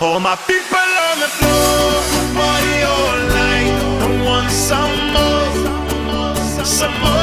All my people on the floor, party all night. I want some more, some more.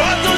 ¡Bando!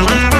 Ba-da-ba-da.